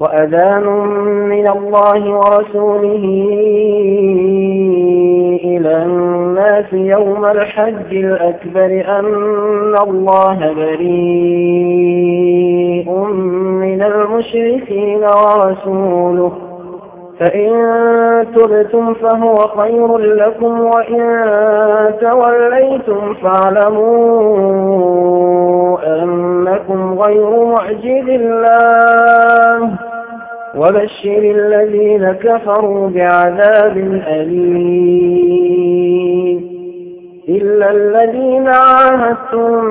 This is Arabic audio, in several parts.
وأذان من الله ورسوله إلى الناس يوم الحج الأكبر أن الله بريء من المشركين ورسوله. فإن تبتم فهو خير لكم وإن توليتم فاعلموا أنكم غير معجز الله. وبشر الذين كفروا بعذاب أليم. إلا الذين عاهدتم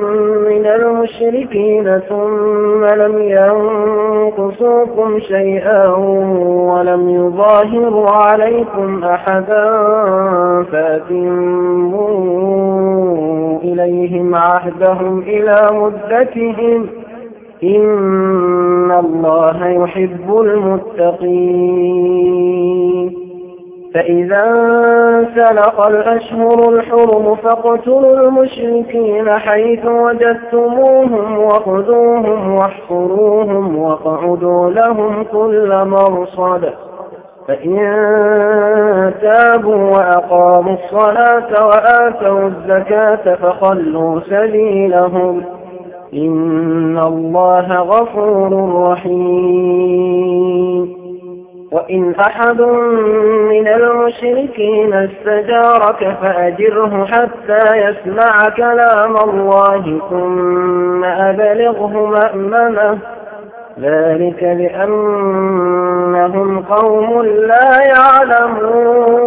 من المشركين ثم لم ينقصوكم شيئا ولم يظاهروا عليكم أحدا فأتموا إليهم عهدهم إلى مدتهم. إن الله يحب المتقين فإذا انسلق الأشهر الحرم فاقتلوا المشركين حيث وجدتموهم وخذوهم واحصروهم واقعدوا لهم كل مرصد فإن تابوا وأقاموا الصلاة وآتوا الزكاة فخلوا سبيلهم إن الله غفور رحيم وإن أحد من المشركين استجارك فأجره حتى يسمع كلام الله ثم أبلغه مأمنه ذلك لأنهم قوم لا يعلمون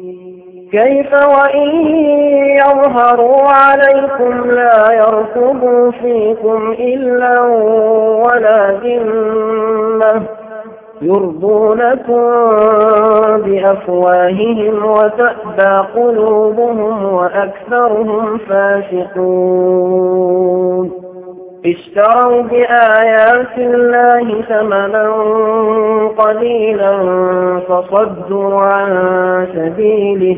كيف وإن يظهروا عليكم لا يركبوا فيكم إلا ولا ذمة يرضونكم بأفواههم وتأبى قلوبهم وأكثرهم فاسقون. اشتروا بآيات الله ثمنا قليلا فصدوا عن سبيله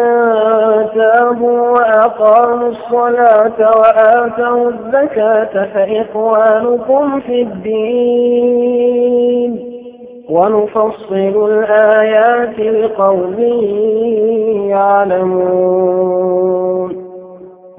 وأقاموا الصلاة وآتوا الزكاة فإخوانكم في الدين ونفصل الآيات لقوم يعلمون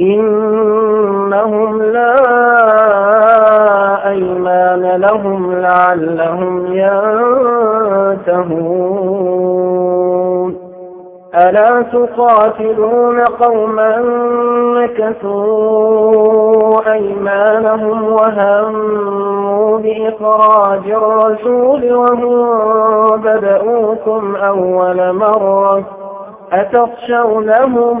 إنهم لا أيمان لهم لعلهم ينتهون. ألا تقاتلون قوما نكثوا أيمانهم وهموا بإخراج الرسول وهم بدأوكم أول مرة أتخشونهم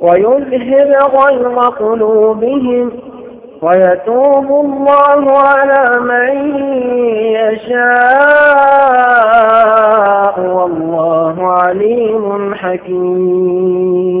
ويذهب غيظ قلوبهم ويتوب الله على من يشاء والله عليم حكيم.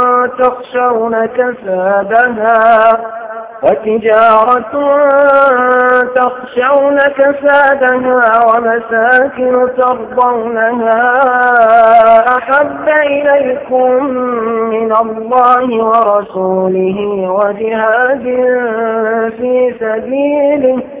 تخشون كسادها وتجارة تخشون كسادها ومساكن ترضونها أحب إليكم من الله ورسوله وجهاد في سبيله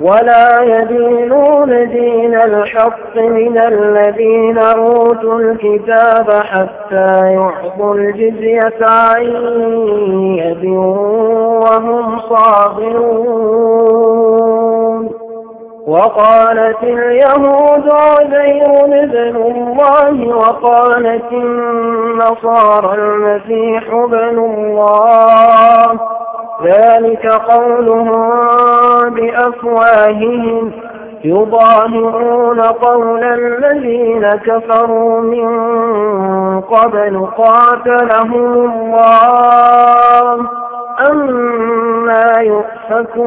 ولا يدينون دين الحق من الذين أوتوا الكتاب حتى يعطوا الجزية عن يد وهم صاغرون وقالت اليهود عزير ابن الله وقالت النصارى المسيح ابن الله ذلك قولهم بأفواههم. يضاهرون قول الذين كفروا من قبل قاتلهم الله. أما يؤفكون؟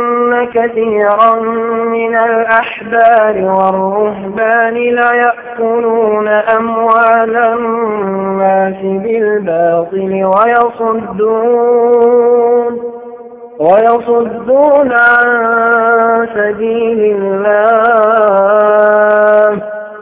كثيرا من الأحبار والرهبان ليأكلون أموال الناس بالباطل ويصدون ويصدون عن سبيل الله.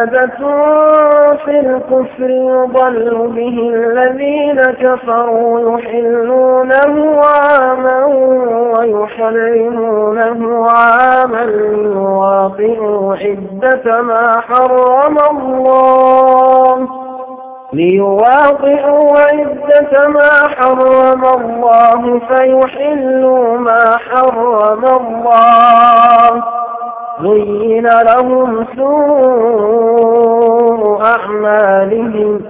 زيادة في الكفر يضل به الذين كفروا يحلونه عاما ويحرمونه عاما ليواطئوا عدة ما حرم الله. ليواطئوا عدة ما حرم الله فيحلوا ما حرم الله. زين لهم سوء أعمالهم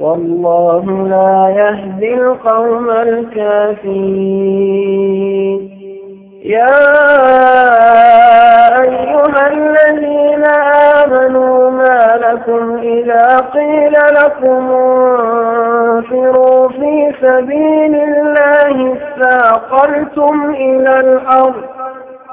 والله لا يهدي القوم الكافرين. يا أيها الذين آمنوا ما لكم إذا قيل لكم انفروا في سبيل الله استاقلتم إلى الأرض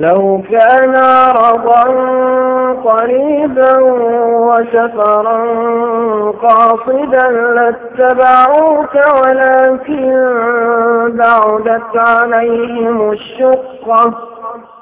لو كان عرضا قريبا وسفرا قاصدا لاتبعوك ولكن بعدت عليهم الشقة.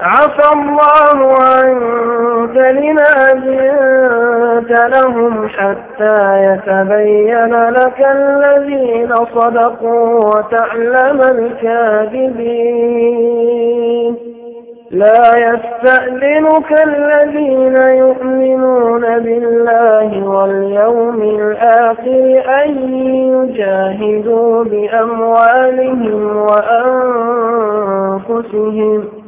عفى الله عنك لما أذنت لهم حتى يتبين لك الذين صدقوا وتعلم الكاذبين. لا يستأذنك الذين يؤمنون بالله واليوم الآخر أن يجاهدوا بأموالهم وأنفسهم.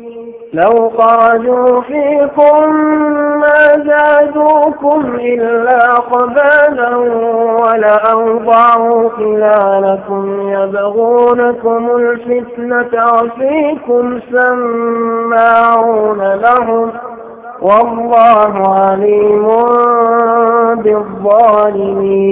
لو خرجوا فيكم ما زادوكم إلا قبالا ولأوضعوا خلالكم يبغونكم الفتنة وفيكم سماعون لهم والله عليم بالظالمين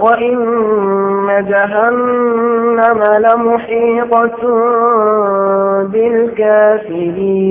وإن جهنم لمحيطة بالكافرين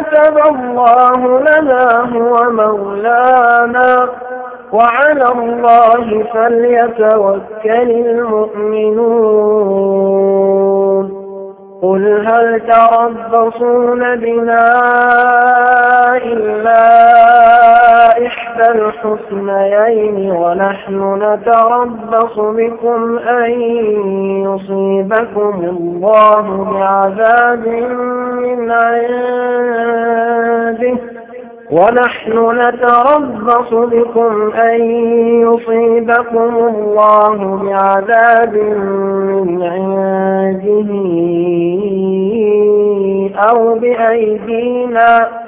كتب الله لنا هو مولانا. وعلى الله فليتوكل المؤمنون. قل هل تربصون بنا إلا إحدى الحسنيين ونحن نتربص بكم أن يصيبكم الله بعذاب من عنده. ونحن نتربص بكم أن يصيبكم الله بعذاب من عنده أو بأيدينا.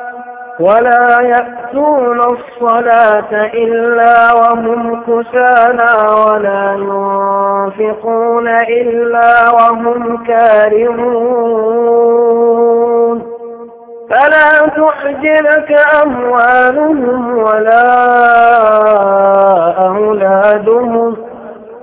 ولا يأتون الصلاة إلا وهم كسانا ولا ينفقون إلا وهم كارهون. فلا تعجلك أموالهم ولا أولادهم.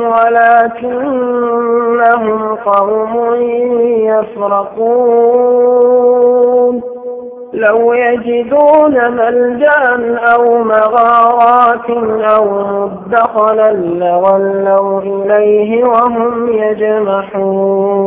ولكنهم قوم يفرقون. لو يجدون ملجأ أو مغارات أو مدخلا لولوا إليه وهم يجمحون.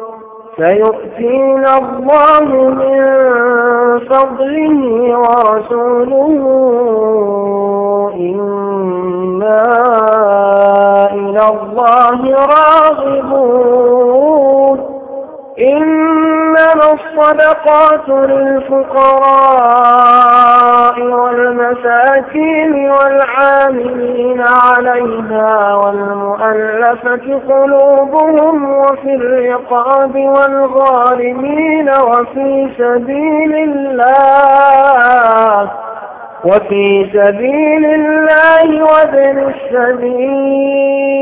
سيؤتينا الله من فضله ورسوله إنا إلى الله راغبون. إنما الصدقات للفقراء والمساكين والعاملين عليها والمؤلفة قلوبهم وفي الرقاب والغارمين وفي سبيل الله وفي سبيل الله وابن السبيل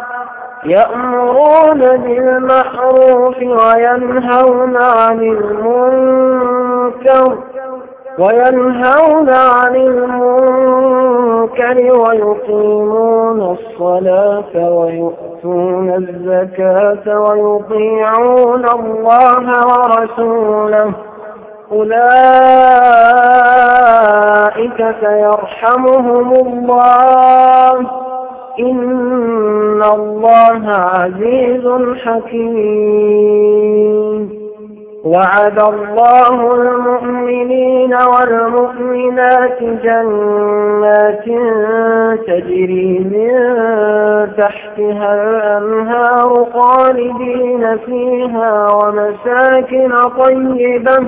يأمرون بالمعروف وينهون عن المنكر وينهون عن المنكر ويقيمون الصلاة ويؤتون الزكاة ويطيعون الله ورسوله. أولئك سيرحمهم الله. إن الله عزيز حكيم وعد الله المؤمنين والمؤمنات جنات تجري من تحتها الأنهار خالدين فيها ومساكن طيبة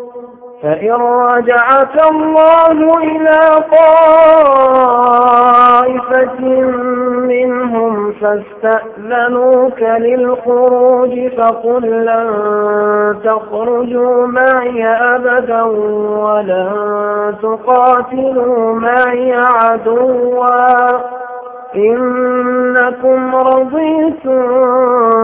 فإن رجعك الله إلى طائفة منهم فاستأذنوك للخروج فقل لن تخرجوا معي أبدا ولن تقاتلوا معي عدوا إنكم رضيتم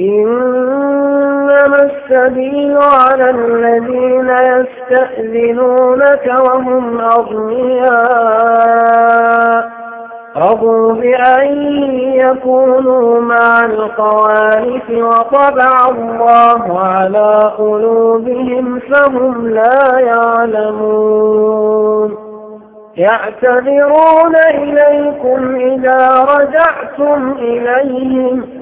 إنما السبيل على الذين يستأذنونك وهم أغنياء. رضوا بأن يكونوا مع القوارث وطبع الله على قلوبهم فهم لا يعلمون. يعتذرون إليكم إذا رجعتم إليهم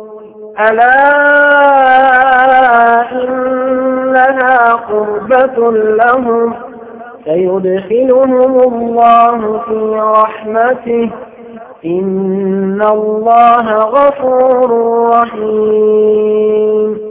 ألا إنها قربة لهم سيدخلهم الله في رحمته إن الله غفور رحيم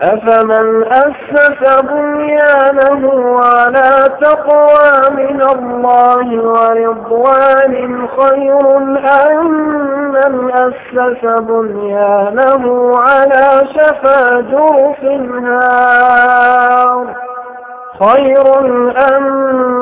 أفمن أسس بنيانه على تقوى من الله ورضوان خير أم من أسس بنيانه على شفا جرف هار خير أم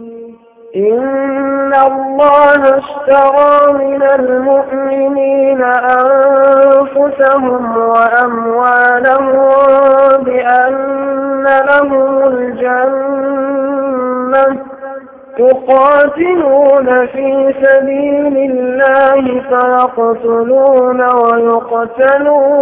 إن الله اشترى من المؤمنين أنفسهم وأموالهم بأن لهم الجنة يقاتلون في سبيل الله فيقتلون ويقتلون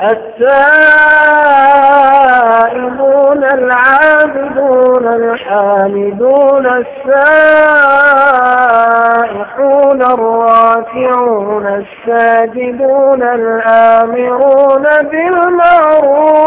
التائبون العابدون الحامدون السائحون الراكعون الساجدون الآمرون بالمعروف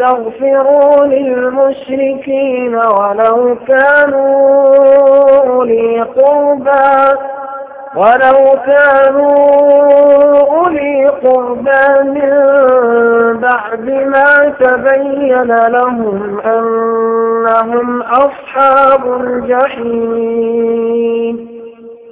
يستغفروا للمشركين ولو كانوا أولي قربى ولو كانوا أولي قربى من بعد ما تبين لهم أنهم أصحاب الجحيم.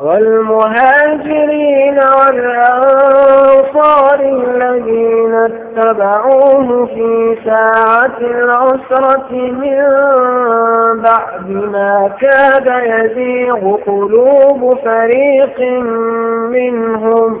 والمهاجرين والأنصار الذين اتبعوه في ساعة العسرة من بعد ما كاد يزيغ قلوب فريق منهم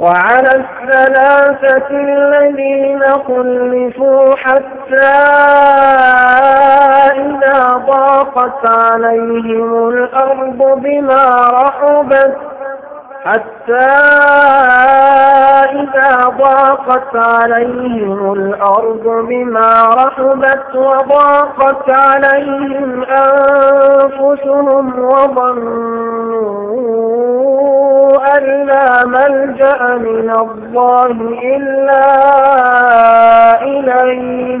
وعلى الثلاثة الذين خلفوا حتى إذا ضاقت عليهم الأرض بما رحبت حتى إذا ضاقت عليهم الأرض بما رحبت وضاقت عليهم أنفسهم وظنوا أن لا ملجأ من الله إلا إليه.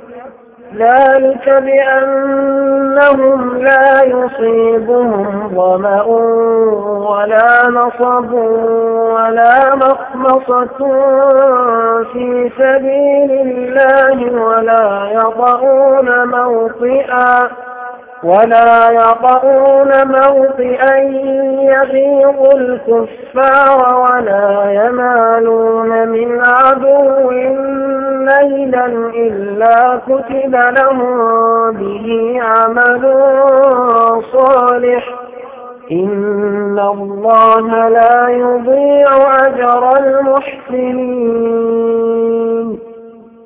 ذلك بأنهم لا يصيبهم ظمأ ولا نصب ولا مخمصة في سبيل الله ولا يضعون موطئا ولا يطؤون موطئا يغيظ الكفار ولا ينالون من عدو ليلا إلا كتب لهم به عمل صالح إن الله لا يضيع أجر المحسنين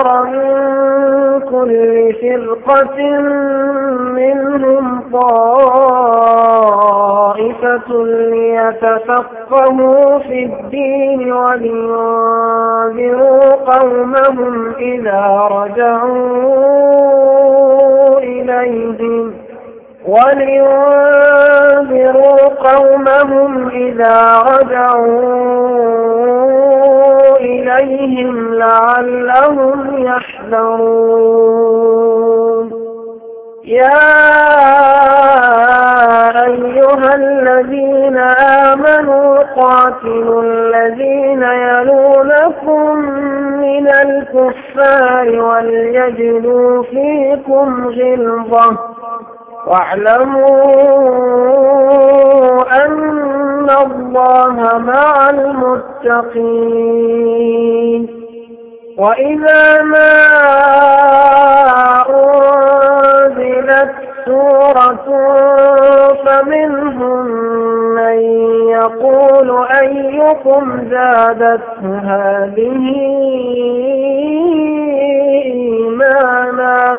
فلولا نفر من كل فرقة منهم طائفة ليتفقهوا في الدين ولينذروا قومهم إذا رجعوا إليهم ولينذروا قومهم إذا رجعوا إليهم لعلهم يحذرون. يا أيها الذين آمنوا قاتلوا الذين يلونكم من الكفار وليجدوا فيكم غلظة. واعلموا أن الله مع المتقين. وإذا ما أنزلت سورة فمنهم من يقول أيكم زادته هذه إيمانا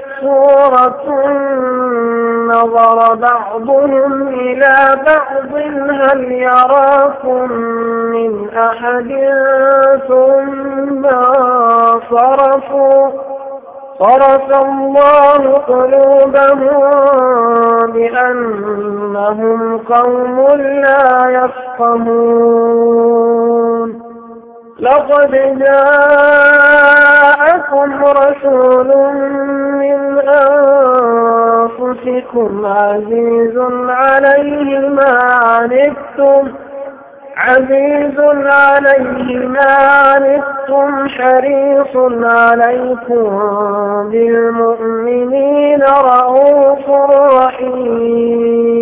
سورة نظر بعضهم إلى بعض هل يراكم من أحد؟ ثم صرفوا صرف الله قلوبهم بأنهم قوم لا يفقهون. لقد جاءكم رسول من أنفسكم عزيز عليه ما عنتم عزيز عليه ما عنتم حريص عليكم بالمؤمنين رؤوف رحيم.